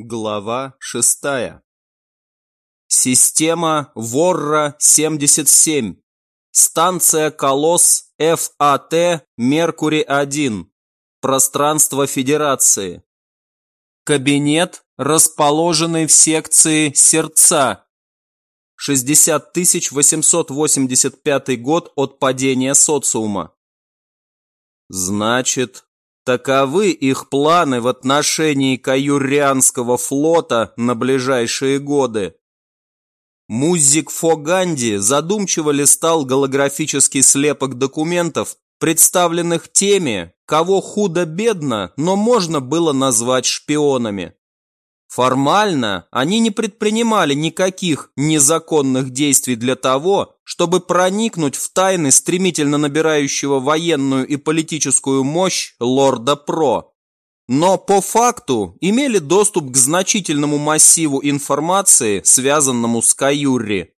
Глава шестая. Система Ворра-77. Станция Колосс ФАТ Меркурий-1. Пространство Федерации. Кабинет, расположенный в секции Сердца. 60 885 год от падения социума. Значит, Таковы их планы в отношении Каюрианского флота на ближайшие годы. Музик Фоганди задумчиво листал голографический слепок документов, представленных теми, кого худо-бедно, но можно было назвать шпионами. Формально они не предпринимали никаких незаконных действий для того, чтобы проникнуть в тайны стремительно набирающего военную и политическую мощь лорда Про. Но по факту имели доступ к значительному массиву информации, связанному с Каюрри.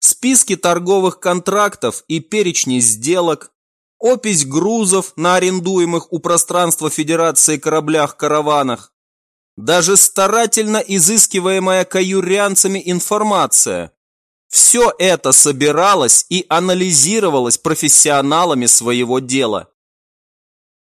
Списки торговых контрактов и перечни сделок, опись грузов на арендуемых у пространства Федерации кораблях-караванах, даже старательно изыскиваемая каюрианцами информация. Все это собиралось и анализировалось профессионалами своего дела.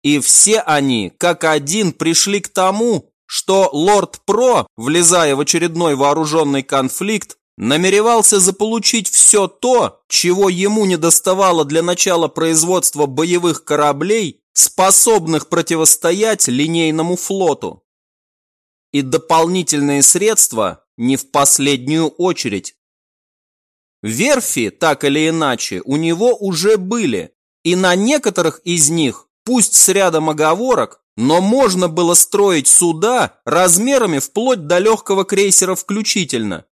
И все они, как один, пришли к тому, что лорд Про, влезая в очередной вооруженный конфликт, намеревался заполучить все то, чего ему не доставало для начала производства боевых кораблей, способных противостоять линейному флоту и дополнительные средства не в последнюю очередь. Верфи, так или иначе, у него уже были, и на некоторых из них, пусть с рядом оговорок, но можно было строить суда размерами вплоть до легкого крейсера включительно.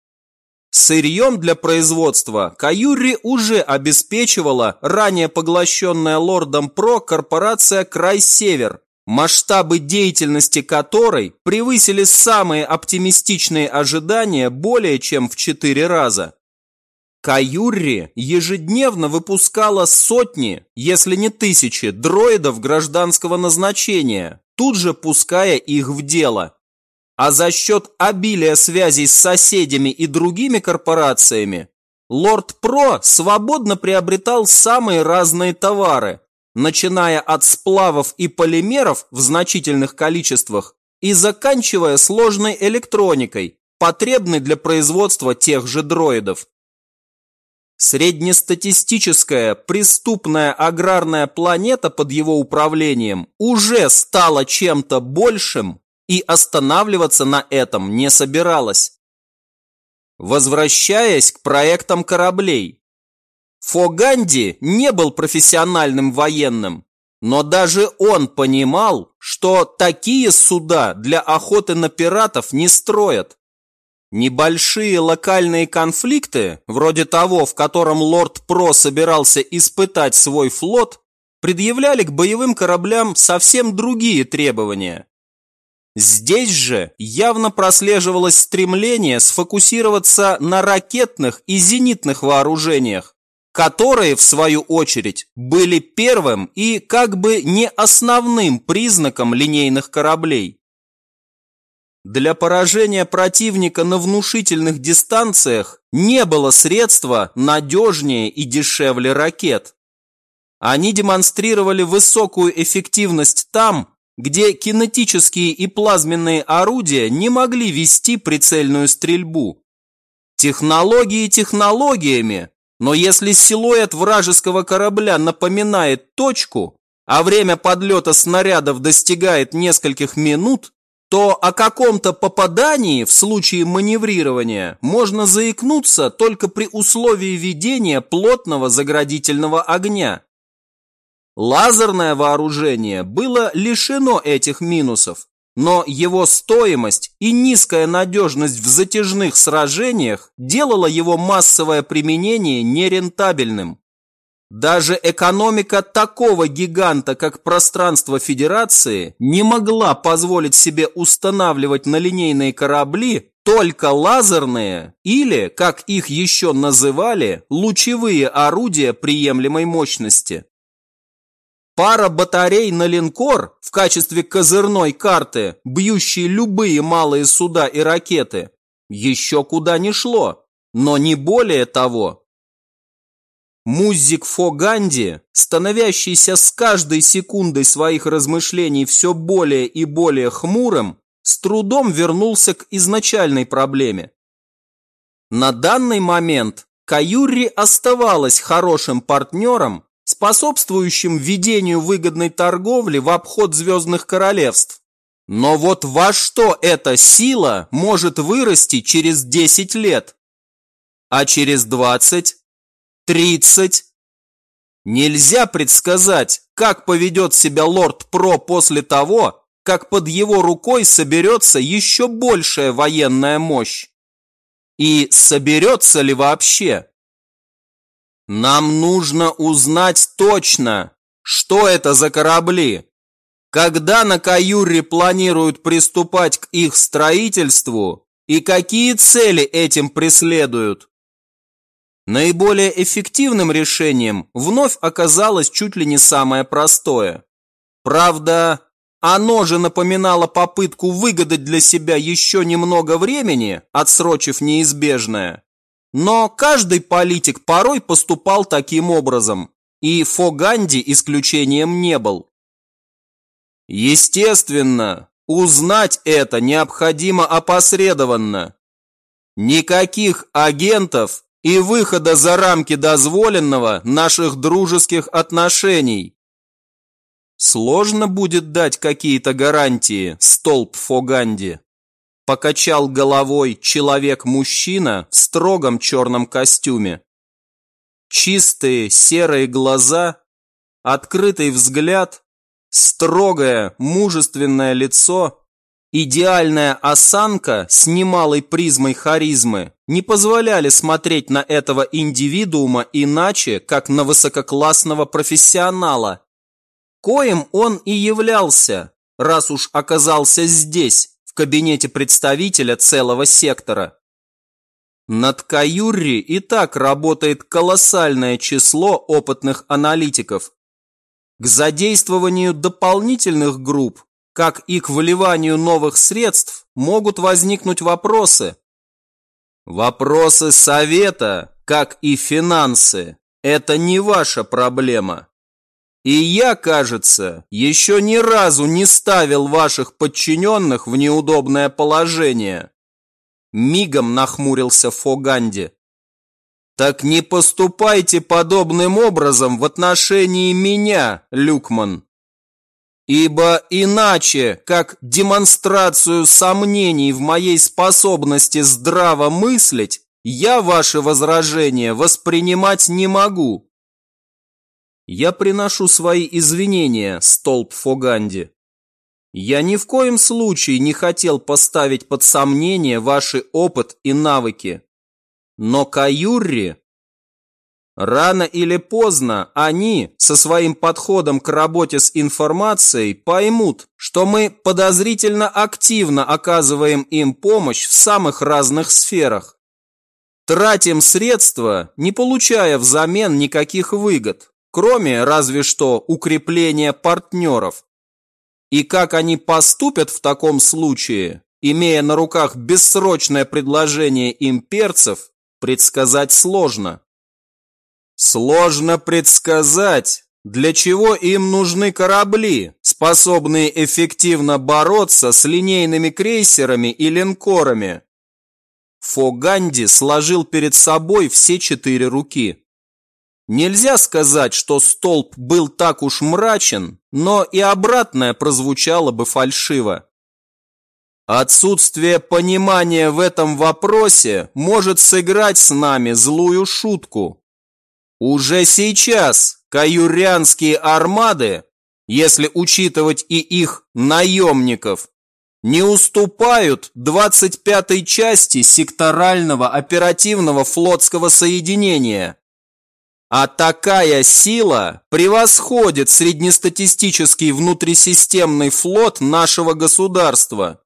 Сырьем для производства Каюри уже обеспечивала ранее поглощенная лордом Про корпорация Край-Север, масштабы деятельности которой превысили самые оптимистичные ожидания более чем в четыре раза. Каюрри ежедневно выпускала сотни, если не тысячи, дроидов гражданского назначения, тут же пуская их в дело. А за счет обилия связей с соседями и другими корпорациями, Лорд Про свободно приобретал самые разные товары, начиная от сплавов и полимеров в значительных количествах и заканчивая сложной электроникой, потребной для производства тех же дроидов. Среднестатистическая преступная аграрная планета под его управлением уже стала чем-то большим и останавливаться на этом не собиралась. Возвращаясь к проектам кораблей, Фоганди не был профессиональным военным, но даже он понимал, что такие суда для охоты на пиратов не строят. Небольшие локальные конфликты, вроде того, в котором лорд Про собирался испытать свой флот, предъявляли к боевым кораблям совсем другие требования. Здесь же явно прослеживалось стремление сфокусироваться на ракетных и зенитных вооружениях, которые, в свою очередь, были первым и как бы не основным признаком линейных кораблей. Для поражения противника на внушительных дистанциях не было средства надежнее и дешевле ракет. Они демонстрировали высокую эффективность там, где кинетические и плазменные орудия не могли вести прицельную стрельбу. Технологии технологиями, но если силуэт вражеского корабля напоминает точку, а время подлета снарядов достигает нескольких минут, то о каком-то попадании в случае маневрирования можно заикнуться только при условии ведения плотного заградительного огня. Лазерное вооружение было лишено этих минусов, но его стоимость и низкая надежность в затяжных сражениях делала его массовое применение нерентабельным. Даже экономика такого гиганта, как пространство Федерации, не могла позволить себе устанавливать на линейные корабли только лазерные или, как их еще называли, лучевые орудия приемлемой мощности. Пара батарей на линкор в качестве козырной карты, бьющей любые малые суда и ракеты, еще куда не шло, но не более того. Музик Фо Ганди, становящийся с каждой секундой своих размышлений все более и более хмурым, с трудом вернулся к изначальной проблеме. На данный момент Каюри оставалась хорошим партнером способствующим ведению выгодной торговли в обход звездных королевств. Но вот во что эта сила может вырасти через 10 лет? А через 20? 30? Нельзя предсказать, как поведет себя лорд Про после того, как под его рукой соберется еще большая военная мощь. И соберется ли вообще? Нам нужно узнать точно, что это за корабли. Когда на Каюре планируют приступать к их строительству и какие цели этим преследуют? Наиболее эффективным решением вновь оказалось чуть ли не самое простое. Правда, оно же напоминало попытку выгадать для себя еще немного времени, отсрочив неизбежное. Но каждый политик порой поступал таким образом, и Фоганди исключением не был. Естественно, узнать это необходимо опосредованно. Никаких агентов и выхода за рамки дозволенного наших дружеских отношений. Сложно будет дать какие-то гарантии, столб Фоганди. Покачал головой человек-мужчина в строгом черном костюме. Чистые серые глаза, открытый взгляд, строгое мужественное лицо, идеальная осанка с немалой призмой харизмы не позволяли смотреть на этого индивидуума иначе, как на высококлассного профессионала. Коим он и являлся, раз уж оказался здесь, кабинете представителя целого сектора. Над Каюрри и так работает колоссальное число опытных аналитиков. К задействованию дополнительных групп, как и к выливанию новых средств, могут возникнуть вопросы. Вопросы совета, как и финансы, это не ваша проблема. И я, кажется, еще ни разу не ставил ваших подчиненных в неудобное положение. Мигом нахмурился Фоганди. Так не поступайте подобным образом в отношении меня, Люкман. Ибо иначе, как демонстрацию сомнений в моей способности здраво мыслить, я ваши возражения воспринимать не могу. Я приношу свои извинения, столб Фоганди. Я ни в коем случае не хотел поставить под сомнение ваши опыт и навыки. Но Каюрри... Рано или поздно они со своим подходом к работе с информацией поймут, что мы подозрительно активно оказываем им помощь в самых разных сферах. Тратим средства, не получая взамен никаких выгод кроме разве что укрепления партнеров. И как они поступят в таком случае, имея на руках бессрочное предложение имперцев, предсказать сложно. Сложно предсказать, для чего им нужны корабли, способные эффективно бороться с линейными крейсерами и линкорами. Фоганди сложил перед собой все четыре руки. Нельзя сказать, что столб был так уж мрачен, но и обратное прозвучало бы фальшиво. Отсутствие понимания в этом вопросе может сыграть с нами злую шутку. Уже сейчас каюрянские армады, если учитывать и их наемников, не уступают 25-й части секторального оперативного флотского соединения. А такая сила превосходит среднестатистический внутрисистемный флот нашего государства.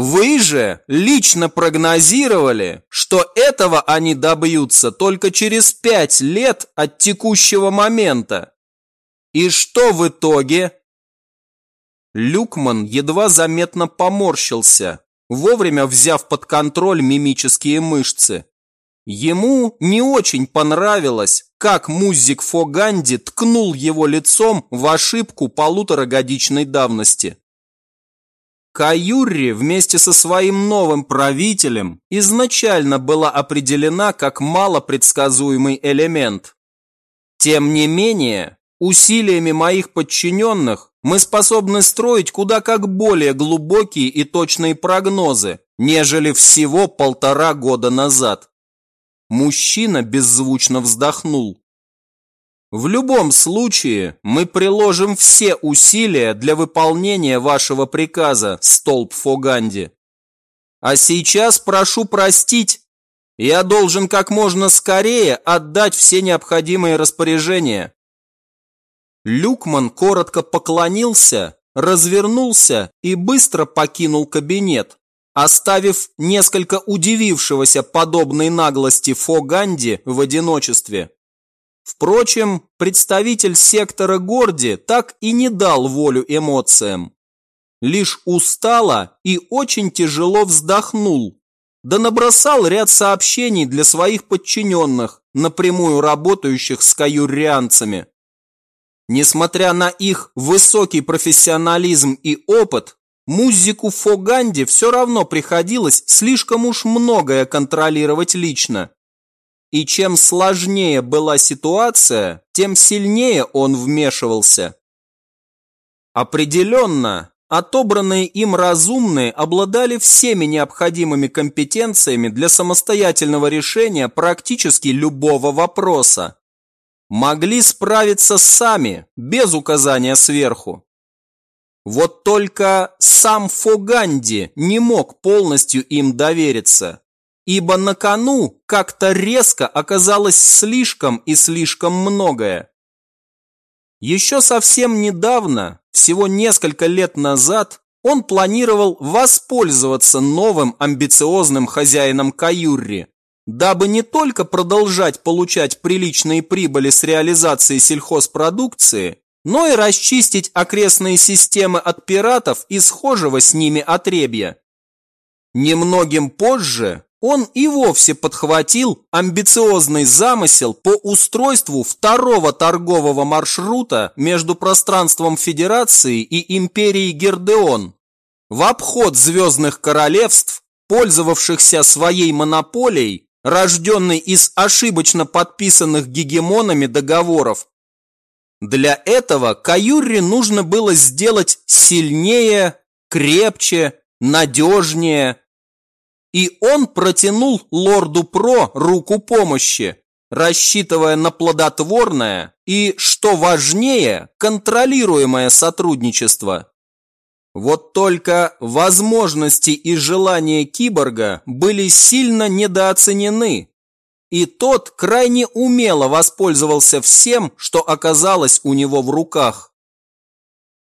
Вы же лично прогнозировали, что этого они добьются только через пять лет от текущего момента. И что в итоге? Люкман едва заметно поморщился, вовремя взяв под контроль мимические мышцы. Ему не очень понравилось, как музик Фоганди ткнул его лицом в ошибку полуторагодичной давности. Каюрри вместе со своим новым правителем изначально была определена как малопредсказуемый элемент. Тем не менее, усилиями моих подчиненных мы способны строить куда как более глубокие и точные прогнозы, нежели всего полтора года назад. Мужчина беззвучно вздохнул. В любом случае, мы приложим все усилия для выполнения вашего приказа, столб Фоганди. А сейчас прошу простить, я должен как можно скорее отдать все необходимые распоряжения. Люкман коротко поклонился, развернулся и быстро покинул кабинет, оставив несколько удивившегося подобной наглости Фо Ганди в одиночестве. Впрочем, представитель сектора Горди так и не дал волю эмоциям. Лишь устало и очень тяжело вздохнул, да набросал ряд сообщений для своих подчиненных, напрямую работающих с каюрианцами. Несмотря на их высокий профессионализм и опыт, Музику Фоганди все равно приходилось слишком уж многое контролировать лично. И чем сложнее была ситуация, тем сильнее он вмешивался. Определенно, отобранные им разумные обладали всеми необходимыми компетенциями для самостоятельного решения практически любого вопроса. Могли справиться сами, без указания сверху. Вот только сам Фоганди не мог полностью им довериться, ибо на кону как-то резко оказалось слишком и слишком многое. Еще совсем недавно, всего несколько лет назад, он планировал воспользоваться новым амбициозным хозяином Каюрри, дабы не только продолжать получать приличные прибыли с реализации сельхозпродукции, но и расчистить окрестные системы от пиратов и схожего с ними отребья. Немногим позже он и вовсе подхватил амбициозный замысел по устройству второго торгового маршрута между пространством Федерации и Империей Гердеон в обход звездных королевств, пользовавшихся своей монополией, рожденной из ошибочно подписанных гегемонами договоров для этого Каюри нужно было сделать сильнее, крепче, надежнее. И он протянул лорду Про руку помощи, рассчитывая на плодотворное и, что важнее, контролируемое сотрудничество. Вот только возможности и желания киборга были сильно недооценены, и тот крайне умело воспользовался всем, что оказалось у него в руках.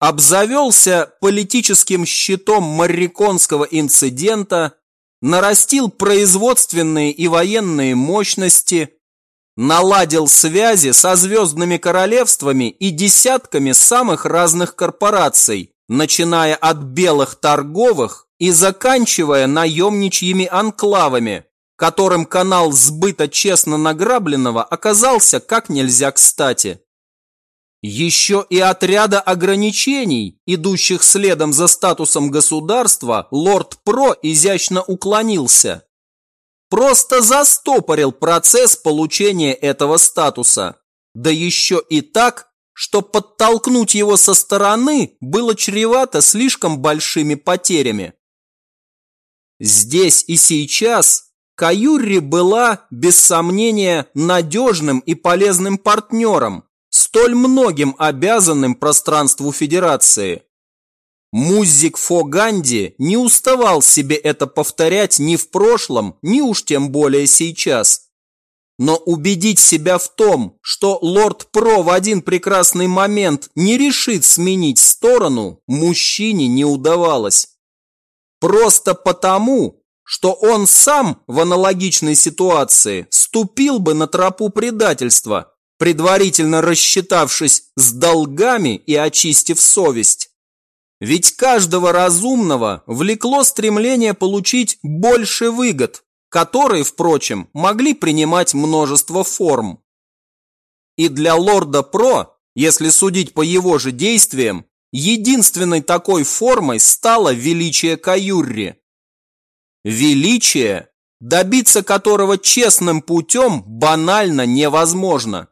Обзавелся политическим щитом Марриконского инцидента, нарастил производственные и военные мощности, наладил связи со звездными королевствами и десятками самых разных корпораций, начиная от белых торговых и заканчивая наемничьими анклавами, которым канал сбыта честно награбленного оказался как нельзя кстати. Еще и отряда ограничений, идущих следом за статусом государства, лорд Про изящно уклонился. Просто застопорил процесс получения этого статуса. Да еще и так, что подтолкнуть его со стороны было чревато слишком большими потерями. Здесь и сейчас Каюри была, без сомнения, надежным и полезным партнером, столь многим обязанным пространству Федерации. Музик Фоганди не уставал себе это повторять ни в прошлом, ни уж тем более сейчас. Но убедить себя в том, что лорд Про в один прекрасный момент не решит сменить сторону, мужчине не удавалось. Просто потому, что он сам в аналогичной ситуации ступил бы на тропу предательства, предварительно рассчитавшись с долгами и очистив совесть. Ведь каждого разумного влекло стремление получить больше выгод, которые, впрочем, могли принимать множество форм. И для лорда Про, если судить по его же действиям, единственной такой формой стало величие Каюрри. Величие, добиться которого честным путем банально невозможно.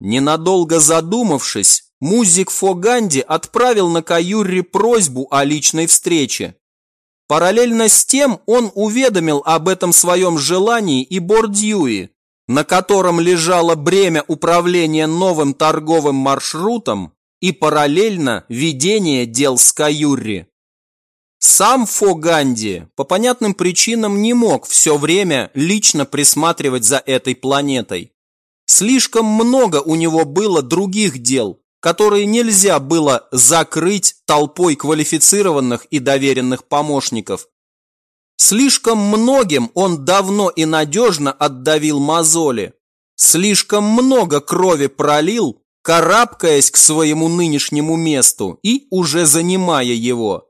Ненадолго задумавшись, Музик Фоганди отправил на Каюрри просьбу о личной встрече. Параллельно с тем он уведомил об этом своем желании и Бордьюи, на котором лежало бремя управления новым торговым маршрутом и параллельно ведение дел с Каюрри. Сам Фоганди по понятным причинам не мог все время лично присматривать за этой планетой. Слишком много у него было других дел, которые нельзя было закрыть толпой квалифицированных и доверенных помощников. Слишком многим он давно и надежно отдавил мозоли. Слишком много крови пролил, карабкаясь к своему нынешнему месту и уже занимая его.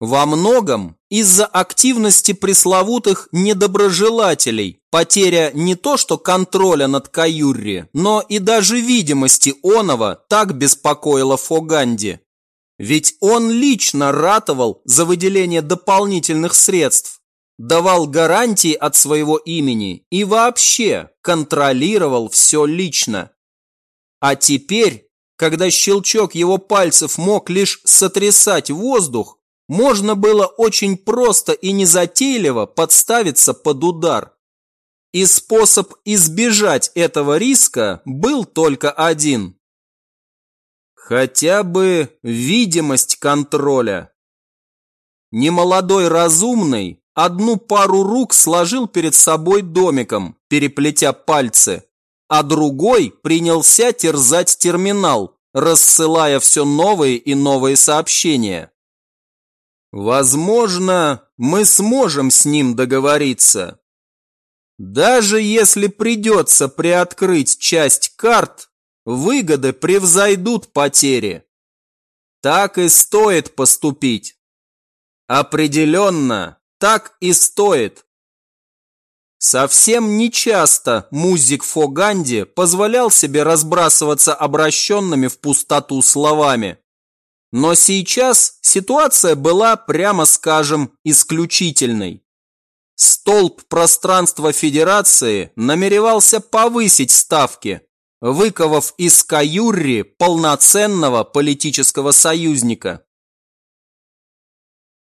Во многом из-за активности пресловутых недоброжелателей, потеря не то что контроля над Каюрри, но и даже видимости оного так беспокоила Фоганди. Ведь он лично ратовал за выделение дополнительных средств, давал гарантии от своего имени и вообще контролировал все лично. А теперь, когда щелчок его пальцев мог лишь сотрясать воздух, можно было очень просто и незатейливо подставиться под удар. И способ избежать этого риска был только один. Хотя бы видимость контроля. Немолодой разумный одну пару рук сложил перед собой домиком, переплетя пальцы, а другой принялся терзать терминал, рассылая все новые и новые сообщения. Возможно, мы сможем с ним договориться. Даже если придется приоткрыть часть карт, выгоды превзойдут потери. Так и стоит поступить. Определенно, так и стоит. Совсем нечасто музик Фоганди позволял себе разбрасываться обращенными в пустоту словами. Но сейчас ситуация была, прямо скажем, исключительной. Столб пространства Федерации намеревался повысить ставки, выковав из Каюрри полноценного политического союзника.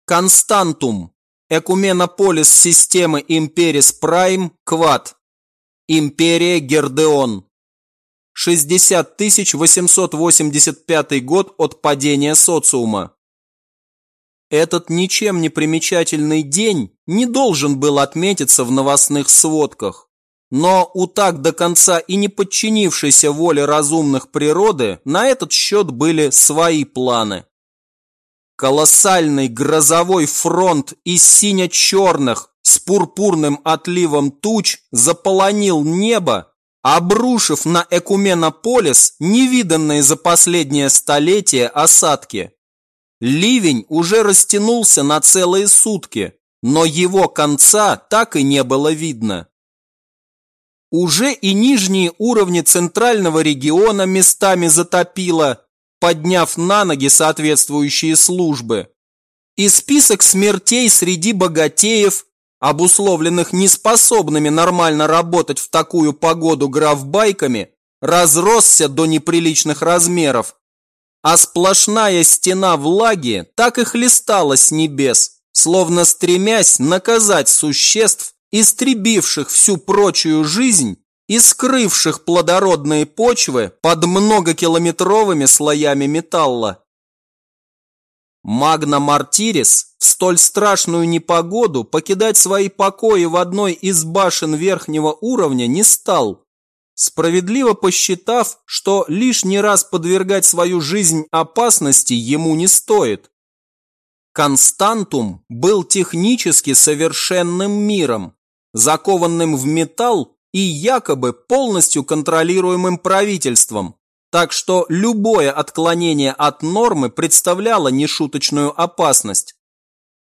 Константум. Экуменополис системы Империс Прайм Квад. Империя Гердеон. 60 885 год от падения социума. Этот ничем не примечательный день не должен был отметиться в новостных сводках. Но у так до конца и не подчинившейся воле разумных природы на этот счет были свои планы. Колоссальный грозовой фронт из сине-черных с пурпурным отливом туч заполонил небо обрушив на Экуменополис невиданные за последнее столетие осадки. Ливень уже растянулся на целые сутки, но его конца так и не было видно. Уже и нижние уровни центрального региона местами затопило, подняв на ноги соответствующие службы. И список смертей среди богатеев обусловленных неспособными нормально работать в такую погоду графбайками, разросся до неприличных размеров, а сплошная стена влаги так и хлестала с небес, словно стремясь наказать существ, истребивших всю прочую жизнь и скрывших плодородные почвы под многокилометровыми слоями металла. Магна Мартирис в столь страшную непогоду покидать свои покои в одной из башен верхнего уровня не стал, справедливо посчитав, что лишний раз подвергать свою жизнь опасности ему не стоит. Константум был технически совершенным миром, закованным в металл и якобы полностью контролируемым правительством, так что любое отклонение от нормы представляло нешуточную опасность.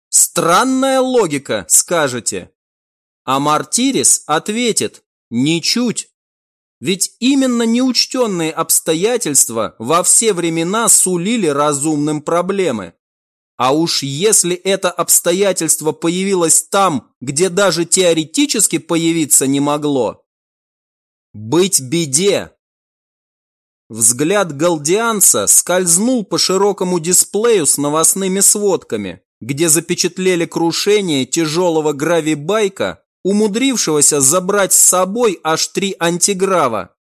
Странная логика, скажете. А Мартирис ответит, ничуть. Ведь именно неучтенные обстоятельства во все времена сулили разумным проблемы. А уж если это обстоятельство появилось там, где даже теоретически появиться не могло, быть беде. Взгляд галдианца скользнул по широкому дисплею с новостными сводками, где запечатлели крушение тяжелого гравибайка, умудрившегося забрать с собой аж три антиграва.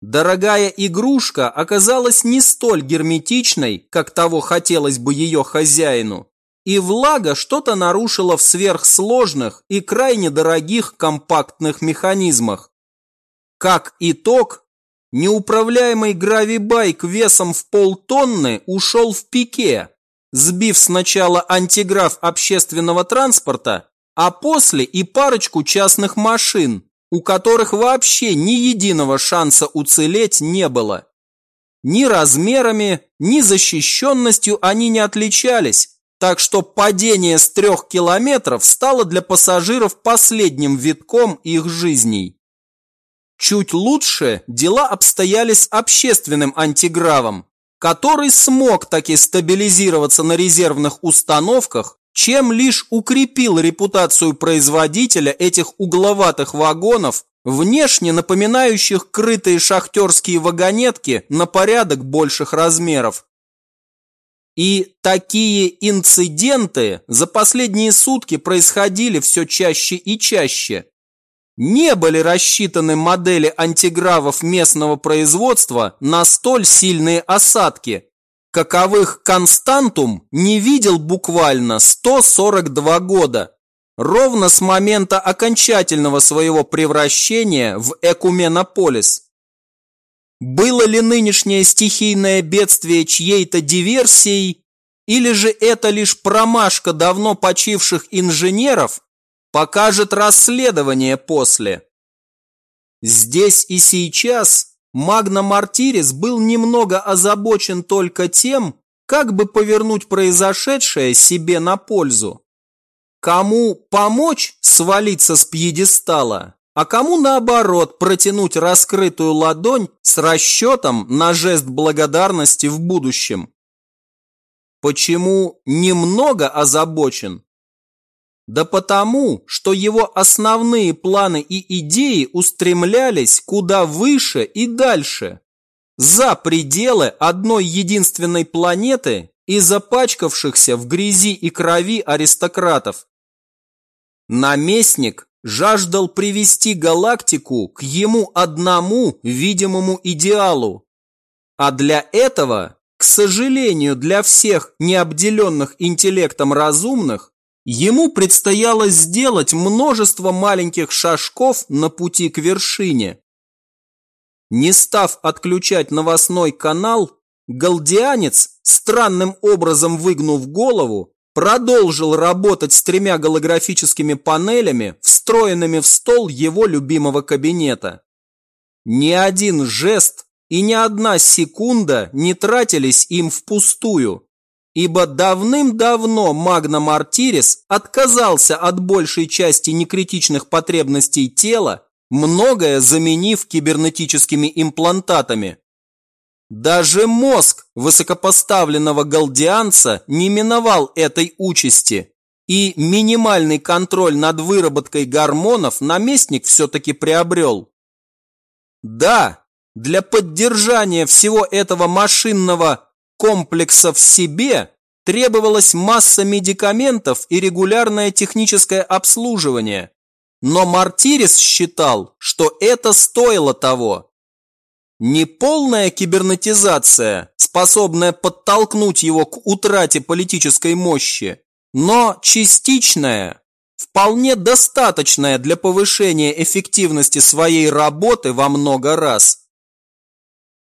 Дорогая игрушка оказалась не столь герметичной, как того хотелось бы ее хозяину, и влага что-то нарушила в сверхсложных и крайне дорогих компактных механизмах. Как итог, неуправляемый гравибайк весом в полтонны ушел в пике, сбив сначала антиграф общественного транспорта, а после и парочку частных машин, у которых вообще ни единого шанса уцелеть не было. Ни размерами, ни защищенностью они не отличались, так что падение с трех километров стало для пассажиров последним витком их жизней. Чуть лучше дела обстояли с общественным антигравом, который смог таки стабилизироваться на резервных установках чем лишь укрепил репутацию производителя этих угловатых вагонов, внешне напоминающих крытые шахтерские вагонетки на порядок больших размеров. И такие инциденты за последние сутки происходили все чаще и чаще. Не были рассчитаны модели антигравов местного производства на столь сильные осадки, каковых Константум не видел буквально 142 года, ровно с момента окончательного своего превращения в Экуменополис. Было ли нынешнее стихийное бедствие чьей-то диверсией, или же это лишь промашка давно почивших инженеров, покажет расследование после. Здесь и сейчас Магна Мартирис был немного озабочен только тем, как бы повернуть произошедшее себе на пользу. Кому помочь свалиться с пьедестала, а кому наоборот протянуть раскрытую ладонь с расчетом на жест благодарности в будущем. Почему немного озабочен? Да потому, что его основные планы и идеи устремлялись куда выше и дальше, за пределы одной единственной планеты и запачкавшихся в грязи и крови аристократов. Наместник жаждал привести галактику к ему одному видимому идеалу. А для этого, к сожалению, для всех необделенных интеллектом разумных, Ему предстояло сделать множество маленьких шажков на пути к вершине. Не став отключать новостной канал, галдианец, странным образом выгнув голову, продолжил работать с тремя голографическими панелями, встроенными в стол его любимого кабинета. Ни один жест и ни одна секунда не тратились им впустую ибо давным-давно Магна Мартирис отказался от большей части некритичных потребностей тела, многое заменив кибернетическими имплантатами. Даже мозг высокопоставленного галдианца не миновал этой участи, и минимальный контроль над выработкой гормонов наместник все-таки приобрел. Да, для поддержания всего этого машинного комплекса в себе требовалась масса медикаментов и регулярное техническое обслуживание. Но Мартирис считал, что это стоило того. Неполная кибернетизация, способная подтолкнуть его к утрате политической мощи, но частичная, вполне достаточная для повышения эффективности своей работы во много раз.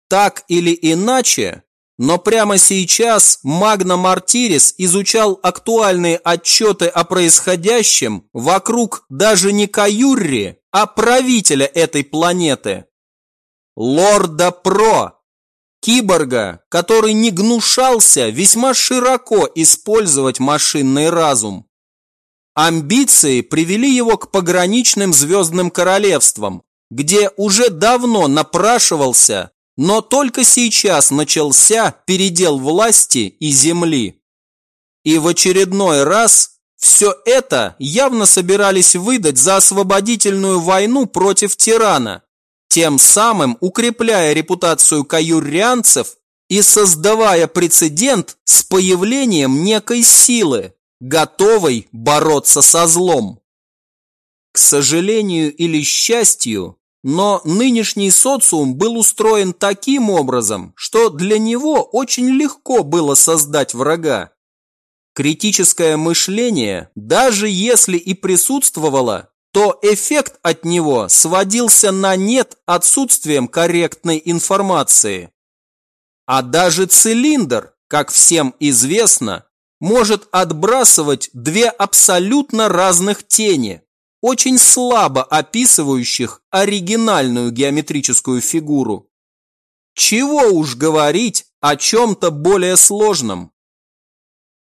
Так или иначе, но прямо сейчас Магна Мартирис изучал актуальные отчеты о происходящем вокруг даже не Каюрри, а правителя этой планеты. Лорда Про, киборга, который не гнушался весьма широко использовать машинный разум. Амбиции привели его к пограничным звездным королевствам, где уже давно напрашивался, но только сейчас начался передел власти и земли. И в очередной раз все это явно собирались выдать за освободительную войну против тирана, тем самым укрепляя репутацию каюрианцев и создавая прецедент с появлением некой силы, готовой бороться со злом. К сожалению или счастью, но нынешний социум был устроен таким образом, что для него очень легко было создать врага. Критическое мышление, даже если и присутствовало, то эффект от него сводился на нет отсутствием корректной информации. А даже цилиндр, как всем известно, может отбрасывать две абсолютно разных тени, очень слабо описывающих оригинальную геометрическую фигуру. Чего уж говорить о чем-то более сложном.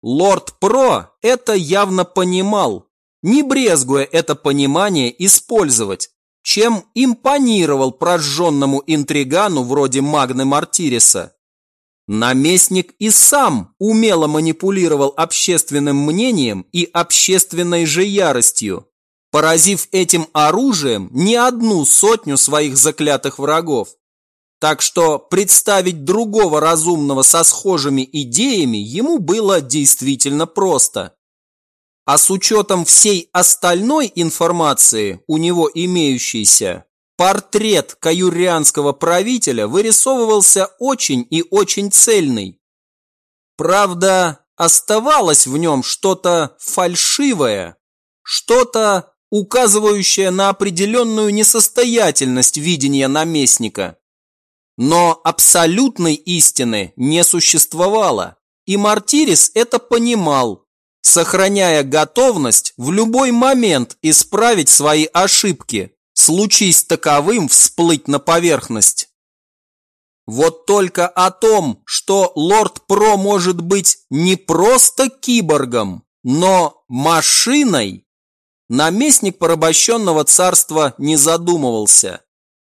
Лорд Про это явно понимал, не брезгуя это понимание использовать, чем импонировал прожженному интригану вроде Магны Мартириса. Наместник и сам умело манипулировал общественным мнением и общественной же яростью, поразив этим оружием не одну сотню своих заклятых врагов. Так что представить другого разумного со схожими идеями ему было действительно просто. А с учетом всей остальной информации, у него имеющейся, Портрет каюрианского правителя вырисовывался очень и очень цельный. Правда, оставалось в нем что-то фальшивое, что-то, указывающее на определенную несостоятельность видения наместника. Но абсолютной истины не существовало, и Мартирис это понимал, сохраняя готовность в любой момент исправить свои ошибки, случись таковым всплыть на поверхность. Вот только о том, что лорд Про может быть не просто киборгом, но машиной, наместник порабощенного царства не задумывался.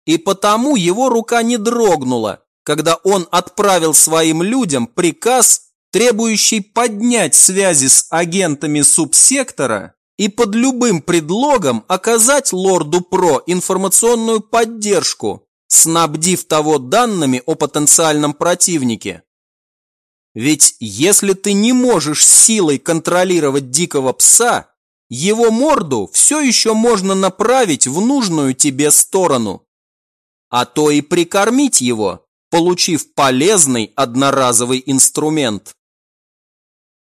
И потому его рука не дрогнула, когда он отправил своим людям приказ, требующий поднять связи с агентами субсектора и под любым предлогом оказать лорду Про информационную поддержку, снабдив того данными о потенциальном противнике. Ведь если ты не можешь силой контролировать дикого пса, его морду все еще можно направить в нужную тебе сторону. А то и прикормить его, получив полезный одноразовый инструмент.